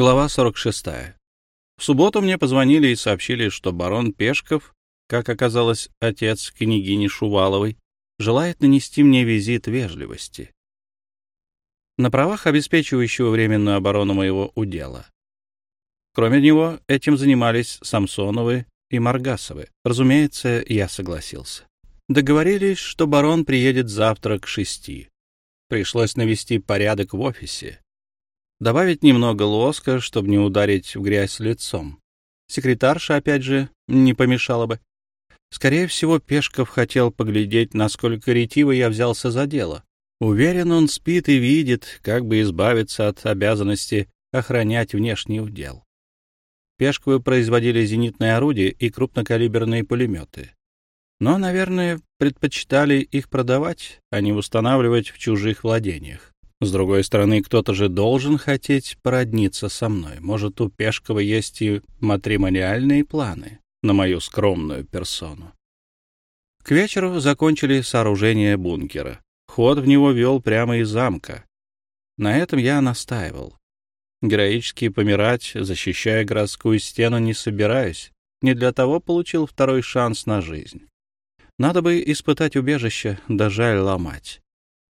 Глава 46. В субботу мне позвонили и сообщили, что барон Пешков, как оказалось, отец княгини Шуваловой, желает нанести мне визит вежливости. На правах обеспечивающего временную оборону моего удела. Кроме него, этим занимались Самсоновы и Маргасовы. Разумеется, я согласился. Договорились, что барон приедет завтра к шести. Пришлось навести порядок в офисе, Добавить немного лоска, чтобы не ударить в грязь лицом. Секретарша, опять же, не помешала бы. Скорее всего, Пешков хотел поглядеть, насколько ретиво я взялся за дело. Уверен, он спит и видит, как бы избавиться от обязанности охранять внешний удел. Пешковы производили зенитные орудия и крупнокалиберные пулеметы. Но, наверное, предпочитали их продавать, а не устанавливать в чужих владениях. С другой стороны, кто-то же должен хотеть породниться со мной. Может, у Пешкова есть и матримониальные планы на мою скромную персону. К вечеру закончили сооружение бункера. Ход в него вел прямо из замка. На этом я настаивал. Героически помирать, защищая городскую стену, не собираюсь. Не для того получил второй шанс на жизнь. Надо бы испытать убежище, да жаль ломать.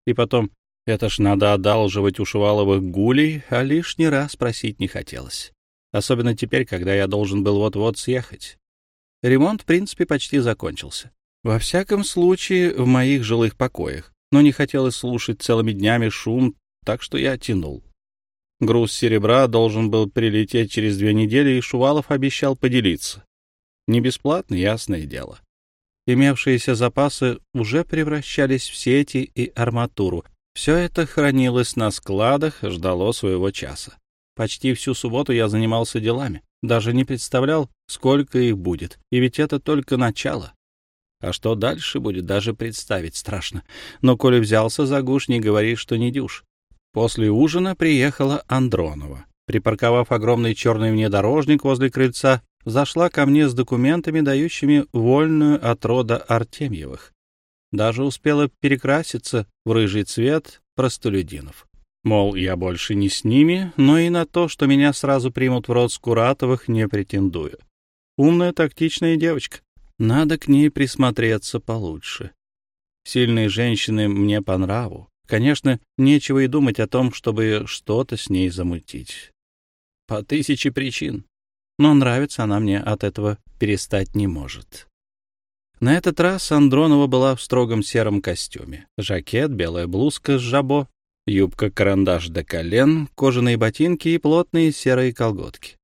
И потом, это ж надо одалживать у Шуваловых гулей, а лишний раз просить не хотелось. Особенно теперь, когда я должен был вот-вот съехать. Ремонт, в принципе, почти закончился. Во всяком случае, в моих жилых покоях. Но не хотелось слушать целыми днями шум, так что я тянул. Груз серебра должен был прилететь через две недели, и Шувалов обещал поделиться. Не бесплатно, ясное дело. Имевшиеся запасы уже превращались в сети и арматуру, все это хранилось на складах, ждало своего часа. Почти всю субботу я занимался делами, даже не представлял, сколько их будет, и ведь это только начало. А что дальше будет, даже представить страшно. Но коли взялся за гуш, не говори, что не дюш. После ужина приехала Андронова. Припарковав огромный черный внедорожник возле крыльца, зашла ко мне с документами, дающими вольную от рода Артемьевых. Даже успела перекраситься в рыжий цвет простолюдинов. Мол, я больше не с ними, но и на то, что меня сразу примут в род Скуратовых, не претендую. Умная, тактичная девочка. Надо к ней присмотреться получше. Сильные женщины мне по нраву. Конечно, нечего и думать о том, чтобы что-то с ней замутить. По тысяче причин. Но нравится она мне от этого перестать не может. На этот раз Андронова была в строгом сером костюме. Жакет, белая блузка с жабо, юбка-карандаш до колен, кожаные ботинки и плотные серые колготки.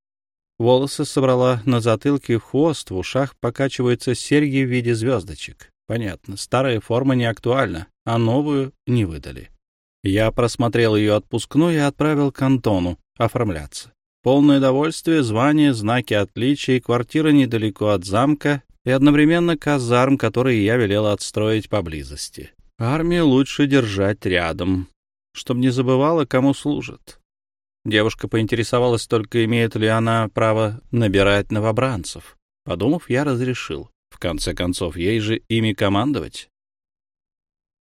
Волосы собрала на затылке в хвост, в ушах покачиваются серьги в виде звездочек. Понятно, старая форма не актуальна, а новую не выдали. Я просмотрел ее отпускную и отправил к Антону оформляться. Полное довольствие, звание, знаки отличия, квартира недалеко от замка и одновременно казарм, которые я велел отстроить поблизости. Армию лучше держать рядом, чтобы не забывала, кому служит. Девушка поинтересовалась только, имеет ли она право набирать новобранцев. Подумав, я разрешил. В конце концов, ей же ими командовать.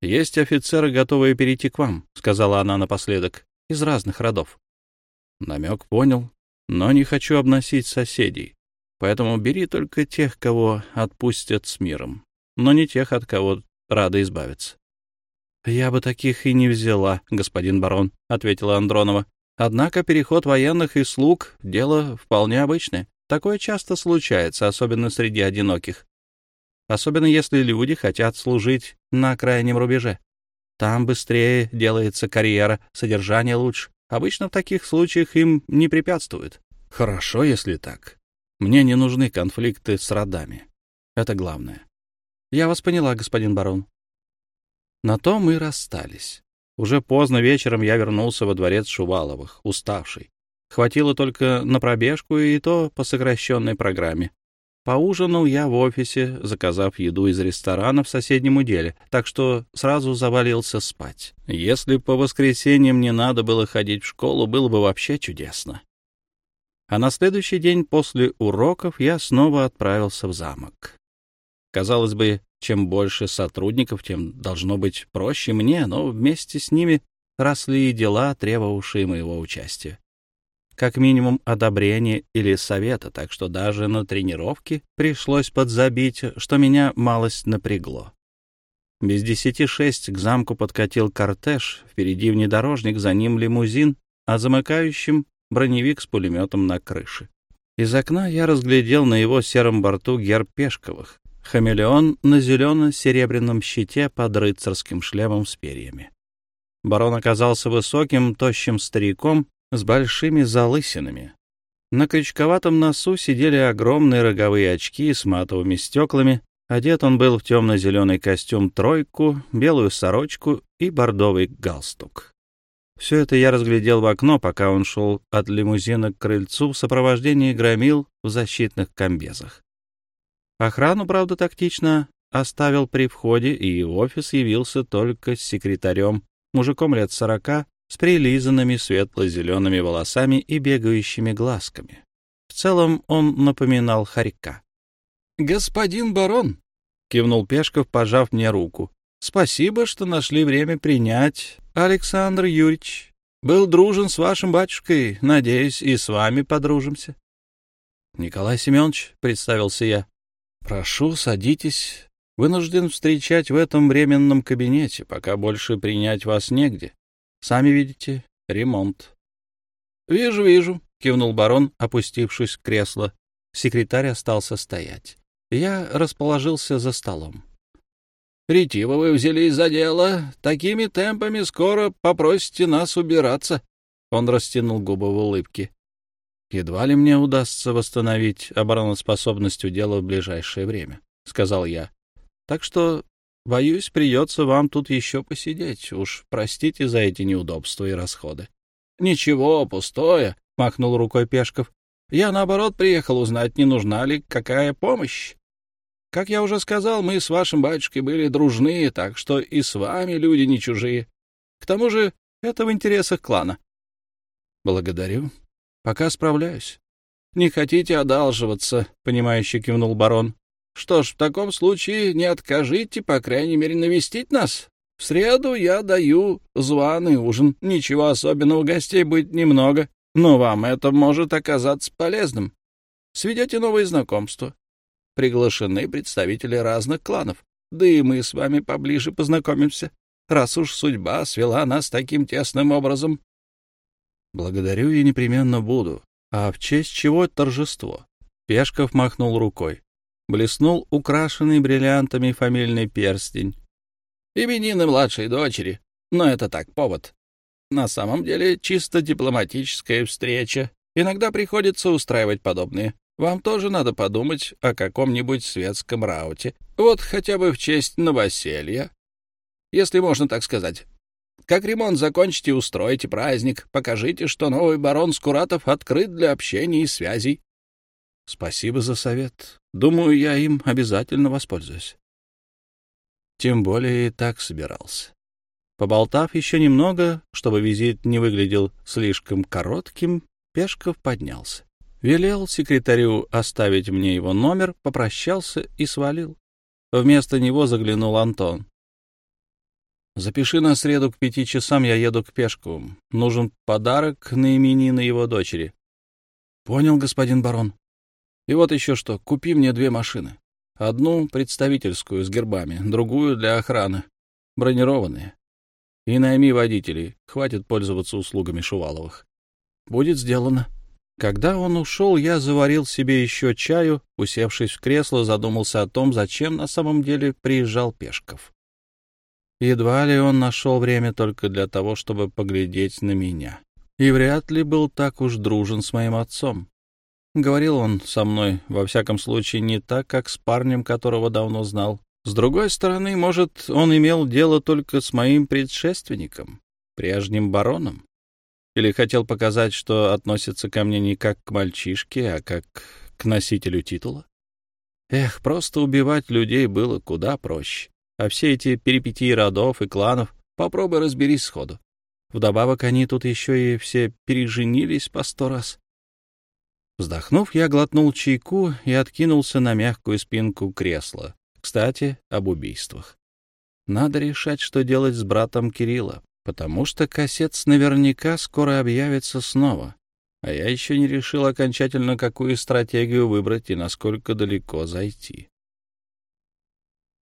«Есть офицеры, готовые перейти к вам», — сказала она напоследок, — «из разных родов». Намек понял, но не хочу обносить соседей. Поэтому бери только тех, кого отпустят с миром, но не тех, от кого рада избавиться. — Я бы таких и не взяла, господин барон, — ответила Андронова. — Однако переход военных и слуг — дело вполне обычное. Такое часто случается, особенно среди одиноких. Особенно если люди хотят служить на крайнем рубеже. Там быстрее делается карьера, содержание лучше. Обычно в таких случаях им не препятствуют. Хорошо, если так. Мне не нужны конфликты с родами. Это главное. Я вас поняла, господин барон. На то мы расстались. Уже поздно вечером я вернулся во дворец Шуваловых, уставший. Хватило только на пробежку, и то по сокращенной программе. Поужинал я в офисе, заказав еду из ресторана в соседнем уделе, так что сразу завалился спать. Если по воскресеньям не надо было ходить в школу, было бы вообще чудесно. А на следующий день после уроков я снова отправился в замок. Казалось бы, чем больше сотрудников, тем должно быть проще мне, но вместе с ними росли и дела, требовавшие моего участия. как минимум одобрения или совета, так что даже на тренировке пришлось подзабить, что меня малость напрягло. Без десяти шесть к замку подкатил кортеж, впереди внедорожник, за ним лимузин, а замыкающим броневик с пулеметом на крыше. Из окна я разглядел на его сером борту герб Пешковых, хамелеон на зелено-серебряном щите под рыцарским шлемом с перьями. Барон оказался высоким, тощим стариком с большими залысинами. На крючковатом носу сидели огромные роговые очки с матовыми стеклами. Одет он был в темно-зеленый костюм тройку, белую сорочку и бордовый галстук. Все это я разглядел в окно, пока он шел от лимузина к крыльцу в сопровождении громил в защитных комбезах. Охрану, правда, тактично оставил при входе, и в офис явился только с секретарем, мужиком лет сорока, с прилизанными светло-зелеными волосами и бегающими глазками. В целом он напоминал хорька. — Господин барон, — кивнул Пешков, пожав мне руку, — спасибо, что нашли время принять, Александр Юрьевич. Был дружен с вашим батюшкой, надеюсь, и с вами подружимся. — Николай Семенович, — представился я, — прошу, садитесь. Вынужден встречать в этом временном кабинете, пока больше принять вас негде. Сами видите, ремонт. — Вижу, вижу, — кивнул барон, опустившись в кресло. Секретарь остался стоять. Я расположился за столом. — Ретиво вы взялись за дело. Такими темпами скоро попросите нас убираться. Он растянул губы в улыбке. Едва ли мне удастся восстановить обороноспособность у дела в ближайшее время, — сказал я. Так что Боюсь, придется вам тут еще посидеть. Уж простите за эти неудобства и расходы. — Ничего, пустое, — махнул рукой Пешков. — Я, наоборот, приехал узнать, не нужна ли какая помощь. Как я уже сказал, мы с вашим батюшкой были дружны, так что и с вами люди не чужие. К тому же это в интересах клана. — Благодарю. Пока справляюсь. — Не хотите одалживаться, — понимающе кивнул барон. Что ж, в таком случае не откажите, по крайней мере, навестить нас. В среду я даю званый ужин. Ничего особенного, гостей будет немного, но вам это может оказаться полезным. Сведете новые знакомства. Приглашены представители разных кланов. Да и мы с вами поближе познакомимся, раз уж судьба свела нас таким тесным образом. Благодарю и непременно буду. А в честь чего торжество? Пешков махнул рукой блеснул украшенный бриллиантами фамильный перстень. «Именины младшей дочери. Но это так, повод. На самом деле чисто дипломатическая встреча. Иногда приходится устраивать подобные. Вам тоже надо подумать о каком-нибудь светском рауте. Вот хотя бы в честь новоселья. Если можно так сказать. Как ремонт закончите, устройте праздник. Покажите, что новый барон Скуратов открыт для общения и связей. Спасибо за совет. Думаю, я им обязательно воспользуюсь. Тем более и так собирался. Поболтав еще немного, чтобы визит не выглядел слишком коротким, Пешков поднялся. Велел секретарю оставить мне его номер, попрощался и свалил. Вместо него заглянул Антон. «Запиши на среду к пяти часам, я еду к Пешковым. Нужен подарок на именины его дочери». «Понял, господин барон». И вот еще что, купи мне две машины. Одну представительскую с гербами, другую для охраны, бронированные. И найми водителей, хватит пользоваться услугами Шуваловых. Будет сделано. Когда он ушел, я заварил себе еще чаю, усевшись в кресло, задумался о том, зачем на самом деле приезжал Пешков. Едва ли он нашел время только для того, чтобы поглядеть на меня. И вряд ли был так уж дружен с моим отцом. Говорил он со мной, во всяком случае, не так, как с парнем, которого давно знал. С другой стороны, может, он имел дело только с моим предшественником, прежним бароном? Или хотел показать, что относится ко мне не как к мальчишке, а как к носителю титула? Эх, просто убивать людей было куда проще. А все эти перипетии родов и кланов попробуй разберись сходу. Вдобавок они тут еще и все переженились по сто раз. Вздохнув, я глотнул чайку и откинулся на мягкую спинку кресла. Кстати, об убийствах. Надо решать, что делать с братом Кирилла, потому что кассет наверняка скоро объявится снова. А я еще не решил окончательно, какую стратегию выбрать и насколько далеко зайти.